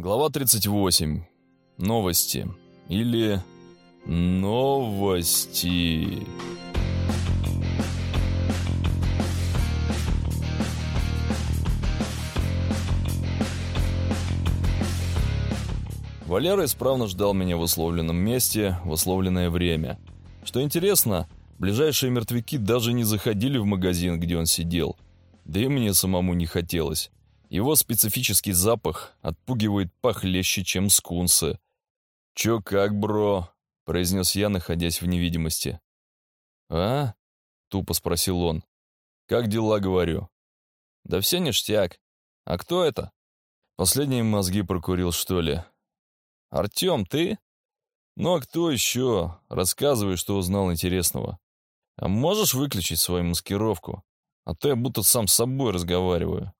Глава 38. Новости. Или новости. Валера исправно ждал меня в условленном месте, в условленное время. Что интересно, ближайшие мертвяки даже не заходили в магазин, где он сидел. Да и мне самому не хотелось. Его специфический запах отпугивает похлеще, чем скунсы. «Чё как, бро?» — произнес я, находясь в невидимости. «А?» — тупо спросил он. «Как дела, говорю?» «Да все ништяк. А кто это?» Последние мозги прокурил, что ли. «Артем, ты?» «Ну а кто еще? Рассказывай, что узнал интересного. А можешь выключить свою маскировку? А то я будто сам с собой разговариваю».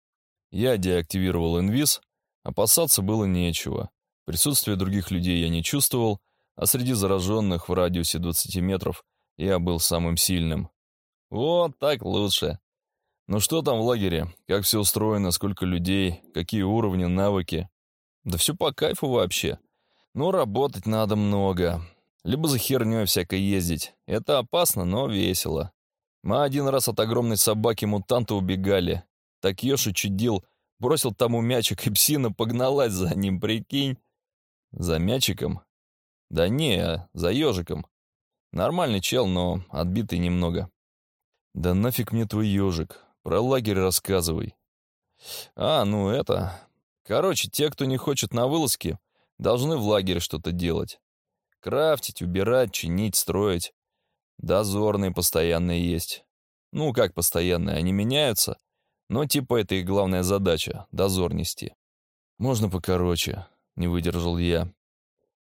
Я деактивировал инвиз, опасаться было нечего. Присутствие других людей я не чувствовал, а среди зараженных в радиусе 20 метров я был самым сильным. Вот так лучше. Ну что там в лагере? Как все устроено? Сколько людей? Какие уровни, навыки? Да все по кайфу вообще. Ну, работать надо много. Либо за херней всякой ездить. Это опасно, но весело. Мы один раз от огромной собаки-мутанта убегали. Так Йоши чудил, бросил тому мячик, и псина погналась за ним, прикинь. За мячиком? Да не, за ежиком. Нормальный чел, но отбитый немного. Да нафиг мне твой ежик. Про лагерь рассказывай. А, ну это... Короче, те, кто не хочет на вылазки, должны в лагере что-то делать. Крафтить, убирать, чинить, строить. Дозорные постоянные есть. Ну, как постоянные, они меняются, но типа это их главная задача — дозор нести. Можно покороче, не выдержал я.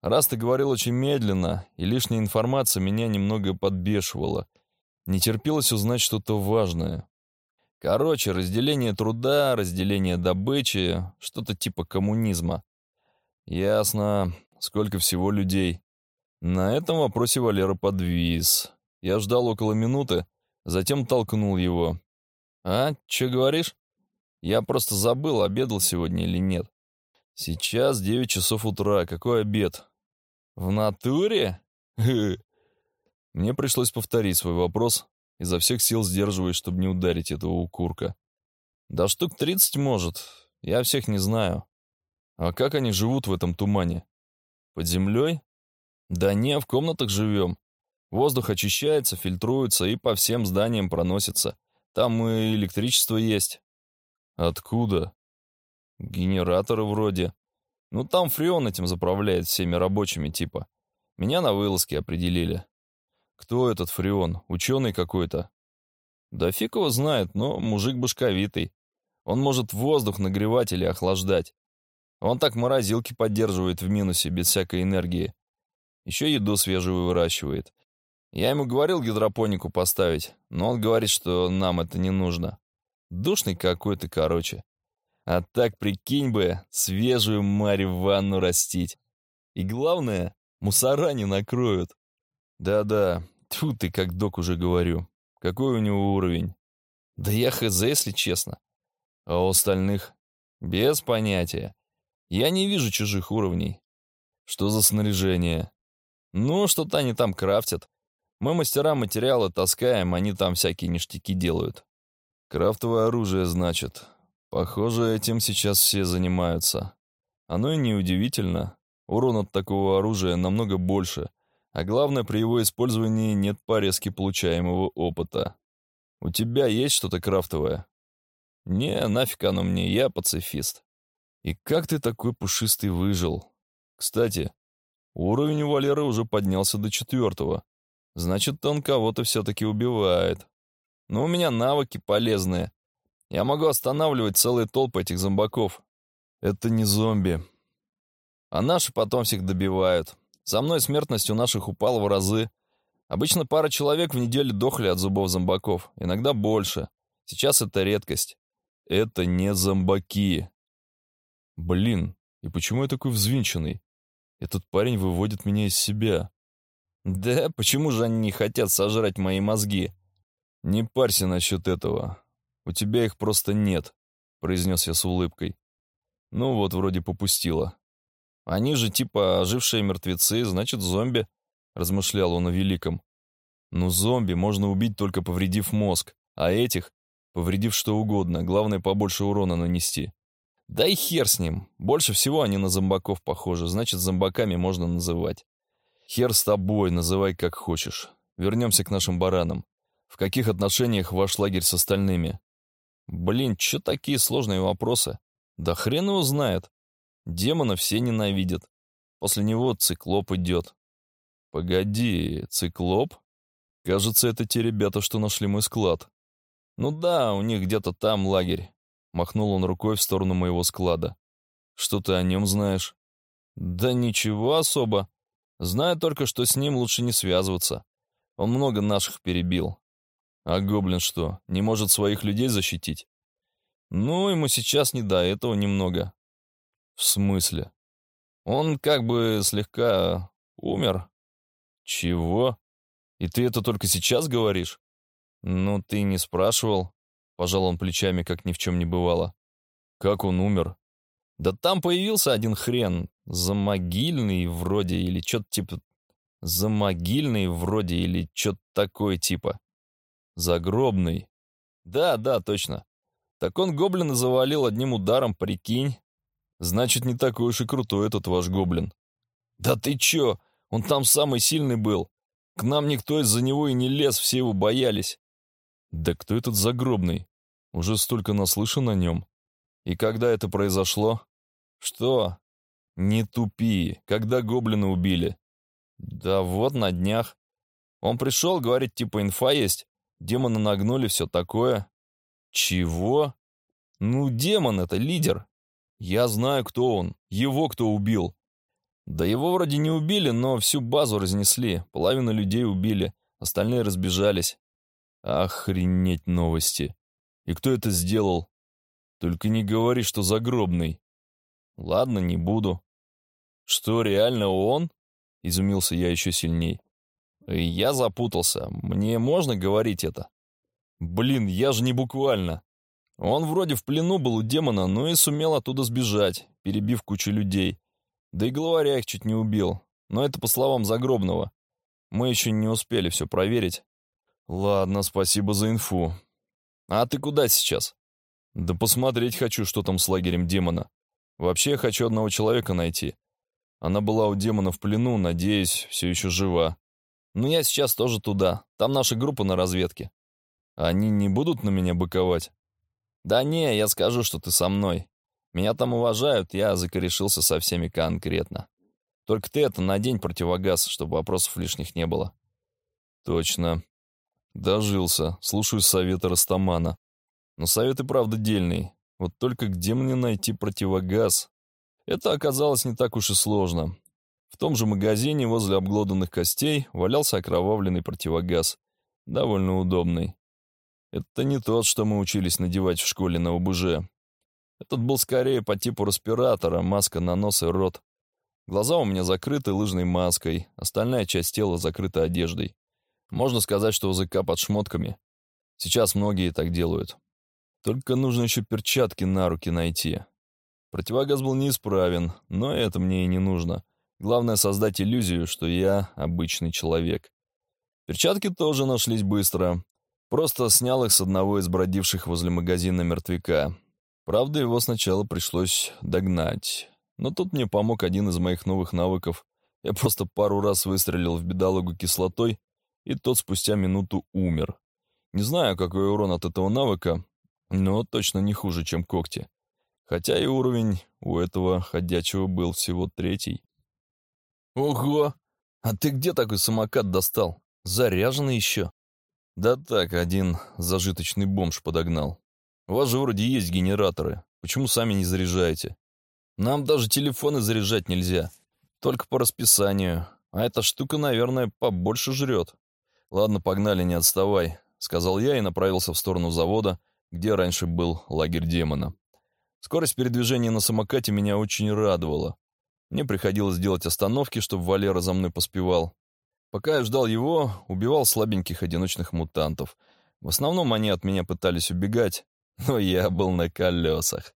Раз ты говорил очень медленно, и лишняя информация меня немного подбешивала. Не терпелось узнать что-то важное. Короче, разделение труда, разделение добычи, что-то типа коммунизма. Ясно. Сколько всего людей? На этом вопросе Валера подвис. Я ждал около минуты, затем толкнул его. «А, что говоришь?» «Я просто забыл, обедал сегодня или нет». «Сейчас девять часов утра. Какой обед?» «В натуре?» Мне пришлось повторить свой вопрос, изо всех сил сдерживаясь, чтобы не ударить этого укурка. «Да штук тридцать, может. Я всех не знаю. А как они живут в этом тумане? Под землей? Да не, в комнатах живем. Воздух очищается, фильтруется и по всем зданиям проносится. Там и электричество есть. Откуда? Генераторы вроде. Ну, там Фреон этим заправляет всеми рабочими типа. Меня на вылазке определили. Кто этот Фреон? Ученый какой-то? Да фиг его знает, но мужик башковитый. Он может воздух нагревать или охлаждать. Он так морозилки поддерживает в минусе, без всякой энергии. Еще еду свежую выращивает. Я ему говорил гидропонику поставить, но он говорит, что нам это не нужно. Душный какой-то, короче. А так, прикинь бы, свежую Марь ванну растить. И главное, мусора не накроют. Да-да, тьфу ты, как док уже говорю. Какой у него уровень? Да я хз, если честно. А у остальных? Без понятия. Я не вижу чужих уровней. Что за снаряжение? Ну, что-то они там крафтят. Мы мастера материала таскаем, они там всякие ништяки делают. Крафтовое оружие, значит. Похоже, этим сейчас все занимаются. Оно и неудивительно. Урон от такого оружия намного больше, а главное, при его использовании нет порезки получаемого опыта. У тебя есть что-то крафтовое? Не, нафиг оно мне, я пацифист. И как ты такой пушистый выжил? Кстати, уровень у Валеры уже поднялся до четвертого. Значит, он кого-то все-таки убивает. Но у меня навыки полезные. Я могу останавливать целые толпы этих зомбаков. Это не зомби. А наши потом всех добивают. За мной смертность у наших упала в разы. Обычно пара человек в неделю дохли от зубов зомбаков. Иногда больше. Сейчас это редкость. Это не зомбаки. Блин, и почему я такой взвинченный? Этот парень выводит меня из себя. Да, почему же они не хотят сожрать мои мозги? Не парься насчет этого. У тебя их просто нет, произнес я с улыбкой. Ну вот, вроде попустила. Они же типа ожившие мертвецы, значит, зомби, размышлял он о великом. Ну, зомби можно убить только повредив мозг, а этих — повредив что угодно, главное побольше урона нанести. Да и хер с ним, больше всего они на зомбаков похожи, значит, зомбаками можно называть. Хер с тобой, называй как хочешь. Вернемся к нашим баранам. В каких отношениях ваш лагерь с остальными? Блин, чё такие сложные вопросы? Да хрен его знает. Демона все ненавидят. После него циклоп идет. Погоди, циклоп? Кажется, это те ребята, что нашли мой склад. Ну да, у них где-то там лагерь. Махнул он рукой в сторону моего склада. Что ты о нем знаешь? Да ничего особо. Знаю только, что с ним лучше не связываться. Он много наших перебил. А гоблин что, не может своих людей защитить? Ну, ему сейчас не до этого немного. В смысле? Он как бы слегка умер. Чего? И ты это только сейчас говоришь? Ну, ты не спрашивал. Пожал он плечами, как ни в чем не бывало. Как он умер? Да там появился один хрен. Замогильный вроде или что-то типа... Замогильный вроде или что-то такое типа. Загробный. Да, да, точно. Так он гоблина завалил одним ударом, прикинь. Значит, не такой уж и крутой этот ваш гоблин. Да ты чё? Он там самый сильный был. К нам никто из-за него и не лез, все его боялись. Да кто этот загробный? Уже столько наслышан о нем. И когда это произошло? Что? Не тупи. Когда гоблина убили? Да вот на днях. Он пришел, говорит, типа инфа есть. Демона нагнули, все такое. Чего? Ну, демон это лидер. Я знаю, кто он. Его кто убил. Да его вроде не убили, но всю базу разнесли. Половину людей убили. Остальные разбежались. Охренеть новости. И кто это сделал? Только не говори, что загробный. Ладно, не буду. Что, реально он? Изумился я еще сильней. Я запутался. Мне можно говорить это? Блин, я же не буквально. Он вроде в плену был у демона, но и сумел оттуда сбежать, перебив кучу людей. Да и главаря их чуть не убил. Но это по словам Загробного. Мы еще не успели все проверить. Ладно, спасибо за инфу. А ты куда сейчас? Да посмотреть хочу, что там с лагерем демона. Вообще я хочу одного человека найти. Она была у демона в плену, надеюсь, все еще жива. Но я сейчас тоже туда. Там наша группа на разведке. Они не будут на меня быковать? Да не, я скажу, что ты со мной. Меня там уважают, я закорешился со всеми конкретно. Только ты это надень противогаз, чтобы вопросов лишних не было. Точно. Дожился. Слушаю советы Растамана. Но совет и правда дельный. Вот только где мне найти противогаз? Это оказалось не так уж и сложно. В том же магазине возле обглоданных костей валялся окровавленный противогаз. Довольно удобный. Это не тот, что мы учились надевать в школе на ОБЖ. Этот был скорее по типу респиратора, маска на нос и рот. Глаза у меня закрыты лыжной маской, остальная часть тела закрыта одеждой. Можно сказать, что языка под шмотками. Сейчас многие так делают. Только нужно еще перчатки на руки найти. Противогаз был неисправен, но это мне и не нужно. Главное создать иллюзию, что я обычный человек. Перчатки тоже нашлись быстро. Просто снял их с одного из бродивших возле магазина мертвяка. Правда, его сначала пришлось догнать. Но тут мне помог один из моих новых навыков. Я просто пару раз выстрелил в бедологу кислотой, и тот спустя минуту умер. Не знаю, какой урон от этого навыка, но точно не хуже, чем когти. Хотя и уровень у этого ходячего был всего третий. «Ого! А ты где такой самокат достал? Заряженный еще?» Да так, один зажиточный бомж подогнал. У вас же вроде есть генераторы. Почему сами не заряжаете? Нам даже телефоны заряжать нельзя. Только по расписанию. А эта штука, наверное, побольше жрет. Ладно, погнали, не отставай, сказал я и направился в сторону завода, где раньше был лагерь демона. Скорость передвижения на самокате меня очень радовала. Мне приходилось делать остановки, чтобы Валера за мной поспевал. Пока я ждал его, убивал слабеньких одиночных мутантов. В основном они от меня пытались убегать, но я был на колесах.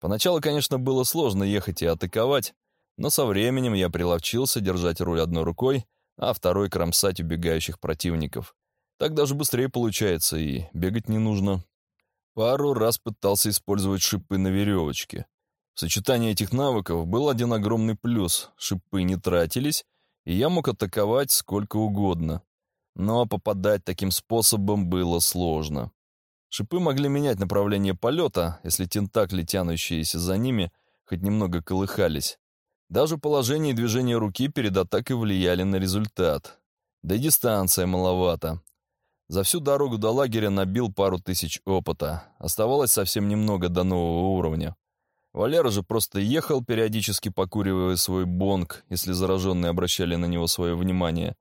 Поначалу, конечно, было сложно ехать и атаковать, Но со временем я приловчился держать руль одной рукой, а второй кромсать убегающих противников. Так даже быстрее получается, и бегать не нужно. Пару раз пытался использовать шипы на веревочке. В сочетании этих навыков был один огромный плюс. Шипы не тратились, и я мог атаковать сколько угодно. Но попадать таким способом было сложно. Шипы могли менять направление полета, если тентакли, тянущиеся за ними, хоть немного колыхались. Даже положение и движение руки перед атакой влияли на результат. Да и дистанция маловато. За всю дорогу до лагеря набил пару тысяч опыта. Оставалось совсем немного до нового уровня. Валера же просто ехал, периодически покуривая свой бонг, если зараженные обращали на него свое внимание.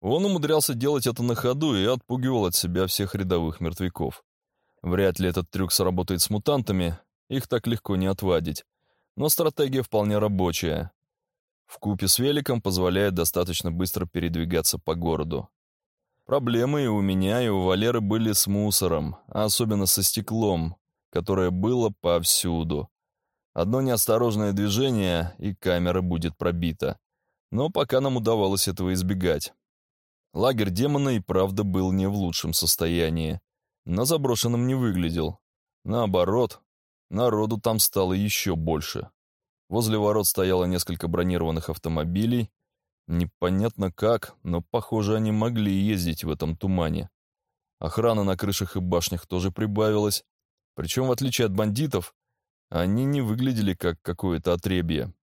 Он умудрялся делать это на ходу и отпугивал от себя всех рядовых мертвяков. Вряд ли этот трюк сработает с мутантами, их так легко не отвадить но стратегия вполне рабочая. В купе с великом позволяет достаточно быстро передвигаться по городу. Проблемы и у меня, и у Валеры были с мусором, а особенно со стеклом, которое было повсюду. Одно неосторожное движение, и камера будет пробита. Но пока нам удавалось этого избегать. Лагерь демона и правда был не в лучшем состоянии. На заброшенном не выглядел. Наоборот, Народу там стало еще больше. Возле ворот стояло несколько бронированных автомобилей. Непонятно как, но, похоже, они могли ездить в этом тумане. Охрана на крышах и башнях тоже прибавилась. Причем, в отличие от бандитов, они не выглядели как какое-то отребье.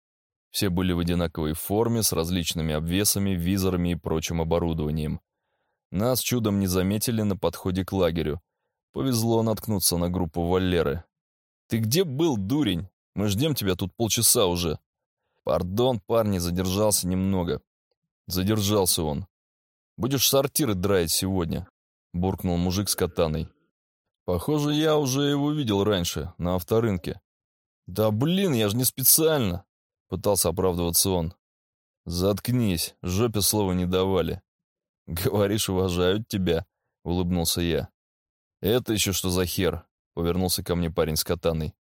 Все были в одинаковой форме, с различными обвесами, визорами и прочим оборудованием. Нас чудом не заметили на подходе к лагерю. Повезло наткнуться на группу Валеры. «Ты где был, дурень? Мы ждем тебя тут полчаса уже». «Пардон, парни, задержался немного». Задержался он. «Будешь сортиры драить сегодня», — буркнул мужик с катаной. «Похоже, я уже его видел раньше, на авторынке». «Да блин, я же не специально», — пытался оправдываться он. «Заткнись, жопе слова не давали». «Говоришь, уважают тебя», — улыбнулся я. «Это еще что за хер?» Повернулся ко мне парень с катаной.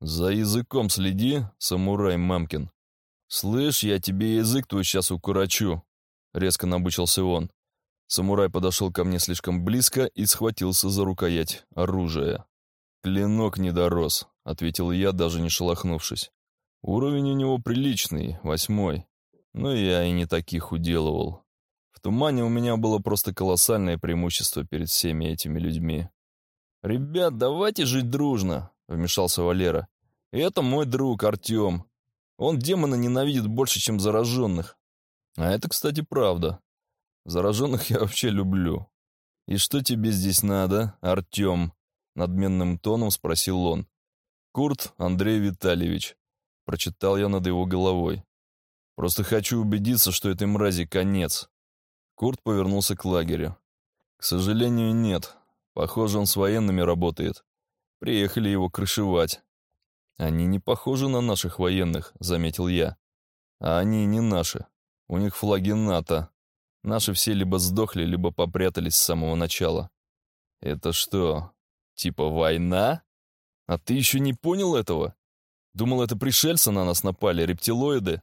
«За языком следи, самурай Мамкин». «Слышь, я тебе язык твой сейчас укорочу», — резко набычился он. Самурай подошел ко мне слишком близко и схватился за рукоять оружия. «Клинок не дорос», — ответил я, даже не шелохнувшись. «Уровень у него приличный, восьмой. Но я и не таких уделывал. В тумане у меня было просто колоссальное преимущество перед всеми этими людьми. «Ребят, давайте жить дружно», — вмешался Валера. «Это мой друг Артем. Он демона ненавидит больше, чем зараженных». А это, кстати, правда. Зараженных я вообще люблю. «И что тебе здесь надо, Артем?» — надменным тоном спросил он. «Курт Андрей Витальевич», — прочитал я над его головой. «Просто хочу убедиться, что этой мрази конец». Курт повернулся к лагерю. «К сожалению, нет. Похоже, он с военными работает. Приехали его крышевать. Они не похожи на наших военных, заметил я. А они не наши. У них флаги НАТО. Наши все либо сдохли, либо попрятались с самого начала. Это что, типа война? А ты еще не понял этого? Думал, это пришельцы на нас напали, рептилоиды?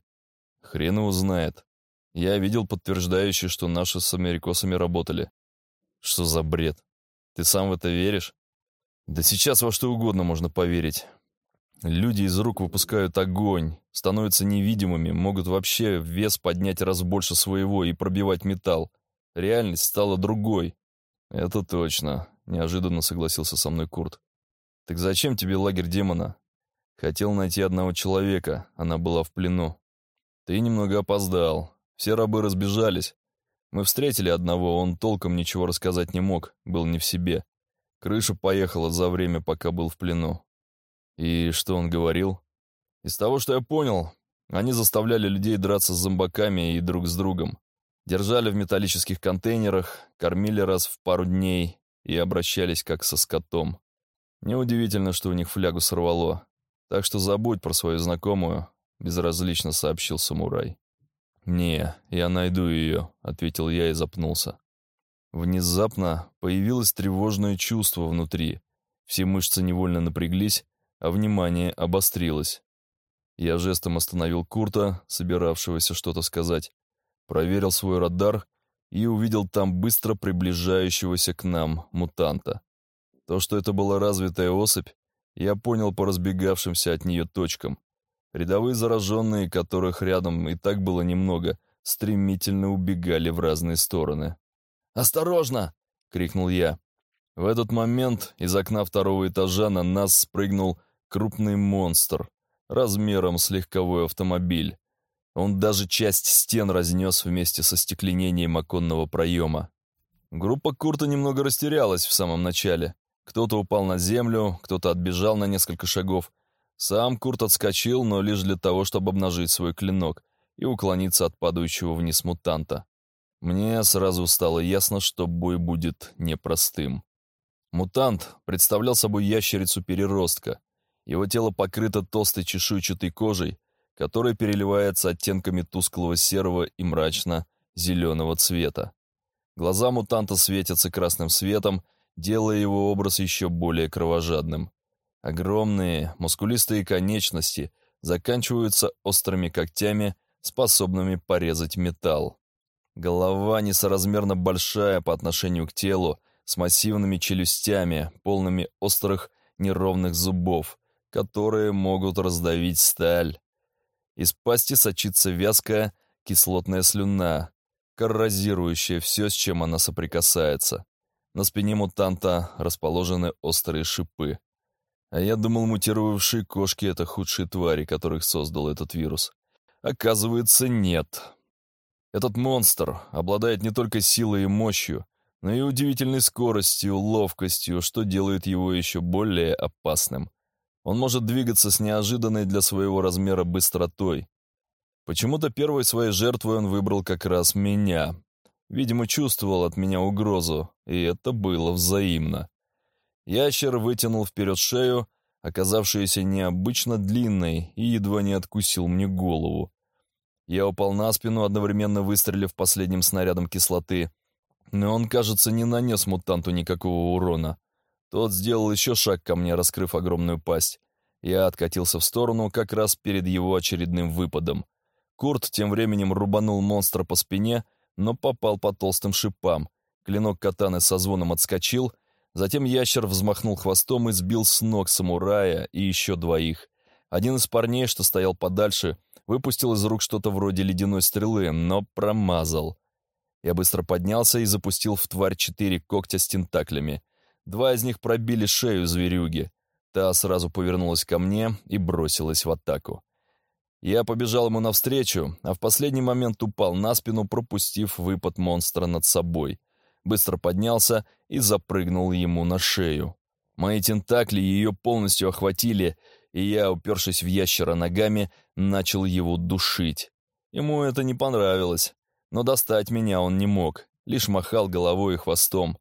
Хрен его знает. Я видел подтверждающий, что наши с америкосами работали. Что за бред? Ты сам в это веришь? Да сейчас во что угодно можно поверить. Люди из рук выпускают огонь, становятся невидимыми, могут вообще вес поднять раз больше своего и пробивать металл. Реальность стала другой. Это точно, неожиданно согласился со мной Курт. Так зачем тебе лагерь демона? Хотел найти одного человека, она была в плену. Ты немного опоздал. Все рабы разбежались. Мы встретили одного, он толком ничего рассказать не мог, был не в себе. Крыша поехала за время, пока был в плену. И что он говорил? Из того, что я понял, они заставляли людей драться с зомбаками и друг с другом. Держали в металлических контейнерах, кормили раз в пару дней и обращались как со скотом. Неудивительно, что у них флягу сорвало. Так что забудь про свою знакомую, безразлично сообщил самурай. «Не, я найду ее», — ответил я и запнулся. Внезапно появилось тревожное чувство внутри. Все мышцы невольно напряглись, а внимание обострилось. Я жестом остановил Курта, собиравшегося что-то сказать, проверил свой радар и увидел там быстро приближающегося к нам мутанта. То, что это была развитая особь, я понял по разбегавшимся от нее точкам. Рядовые зараженные, которых рядом и так было немного, стремительно убегали в разные стороны. «Осторожно!» — крикнул я. В этот момент из окна второго этажа на нас спрыгнул крупный монстр, размером с легковой автомобиль. Он даже часть стен разнес вместе со стекленением оконного проема. Группа Курта немного растерялась в самом начале. Кто-то упал на землю, кто-то отбежал на несколько шагов. Сам Курт отскочил, но лишь для того, чтобы обнажить свой клинок и уклониться от падающего вниз мутанта. Мне сразу стало ясно, что бой будет непростым. Мутант представлял собой ящерицу-переростка. Его тело покрыто толстой чешуйчатой кожей, которая переливается оттенками тусклого серого и мрачно-зеленого цвета. Глаза мутанта светятся красным светом, делая его образ еще более кровожадным. Огромные, мускулистые конечности заканчиваются острыми когтями, способными порезать металл. Голова несоразмерно большая по отношению к телу, с массивными челюстями, полными острых неровных зубов, которые могут раздавить сталь. Из пасти сочится вязкая кислотная слюна, коррозирующая все, с чем она соприкасается. На спине мутанта расположены острые шипы. А я думал, мутировавшие кошки — это худшие твари, которых создал этот вирус. Оказывается, нет. Этот монстр обладает не только силой и мощью, но и удивительной скоростью, ловкостью, что делает его еще более опасным. Он может двигаться с неожиданной для своего размера быстротой. Почему-то первой своей жертвой он выбрал как раз меня. Видимо, чувствовал от меня угрозу, и это было взаимно. Ящер вытянул вперед шею, оказавшуюся необычно длинной, и едва не откусил мне голову. Я упал на спину, одновременно выстрелив последним снарядом кислоты — но он, кажется, не нанес мутанту никакого урона. Тот сделал еще шаг ко мне, раскрыв огромную пасть. Я откатился в сторону как раз перед его очередным выпадом. Курт тем временем рубанул монстра по спине, но попал по толстым шипам. Клинок катаны со звоном отскочил, затем ящер взмахнул хвостом и сбил с ног самурая и еще двоих. Один из парней, что стоял подальше, выпустил из рук что-то вроде ледяной стрелы, но промазал. Я быстро поднялся и запустил в тварь четыре когтя с тентаклями. Два из них пробили шею зверюги. Та сразу повернулась ко мне и бросилась в атаку. Я побежал ему навстречу, а в последний момент упал на спину, пропустив выпад монстра над собой. Быстро поднялся и запрыгнул ему на шею. Мои тентакли ее полностью охватили, и я, упершись в ящера ногами, начал его душить. Ему это не понравилось но достать меня он не мог, лишь махал головой и хвостом.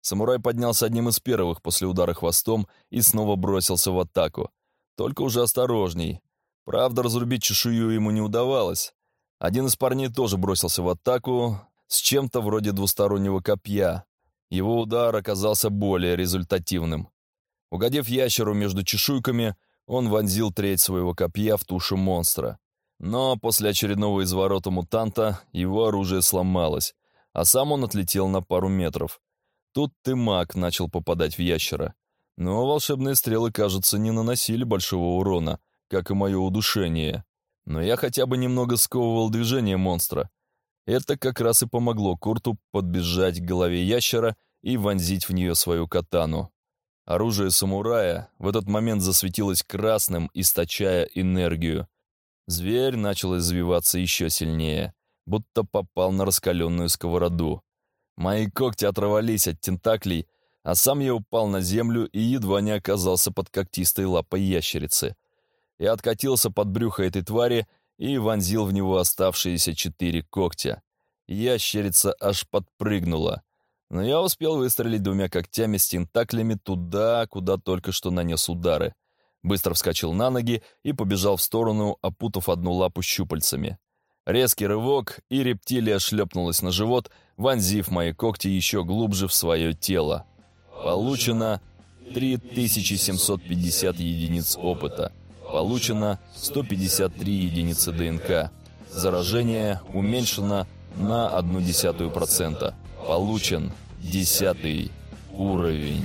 Самурай поднялся одним из первых после удара хвостом и снова бросился в атаку. Только уже осторожней. Правда, разрубить чешую ему не удавалось. Один из парней тоже бросился в атаку с чем-то вроде двустороннего копья. Его удар оказался более результативным. Угодив ящеру между чешуйками, он вонзил треть своего копья в тушу монстра. Но после очередного изворота мутанта его оружие сломалось, а сам он отлетел на пару метров. Тут ты маг начал попадать в ящера. Но волшебные стрелы, кажется, не наносили большого урона, как и мое удушение. Но я хотя бы немного сковывал движение монстра. Это как раз и помогло Курту подбежать к голове ящера и вонзить в нее свою катану. Оружие самурая в этот момент засветилось красным, источая энергию. Зверь начал извиваться еще сильнее, будто попал на раскаленную сковороду. Мои когти оторвались от тентаклей, а сам я упал на землю и едва не оказался под когтистой лапой ящерицы. Я откатился под брюхо этой твари и вонзил в него оставшиеся четыре когтя. Ящерица аж подпрыгнула. Но я успел выстрелить двумя когтями с тентаклями туда, куда только что нанес удары быстро вскочил на ноги и побежал в сторону, опутав одну лапу щупальцами. Резкий рывок, и рептилия шлепнулась на живот, вонзив мои когти еще глубже в свое тело. Получено 3750 единиц опыта. Получено 153 единицы ДНК. Заражение уменьшено на 0,1%. Получен 10 уровень.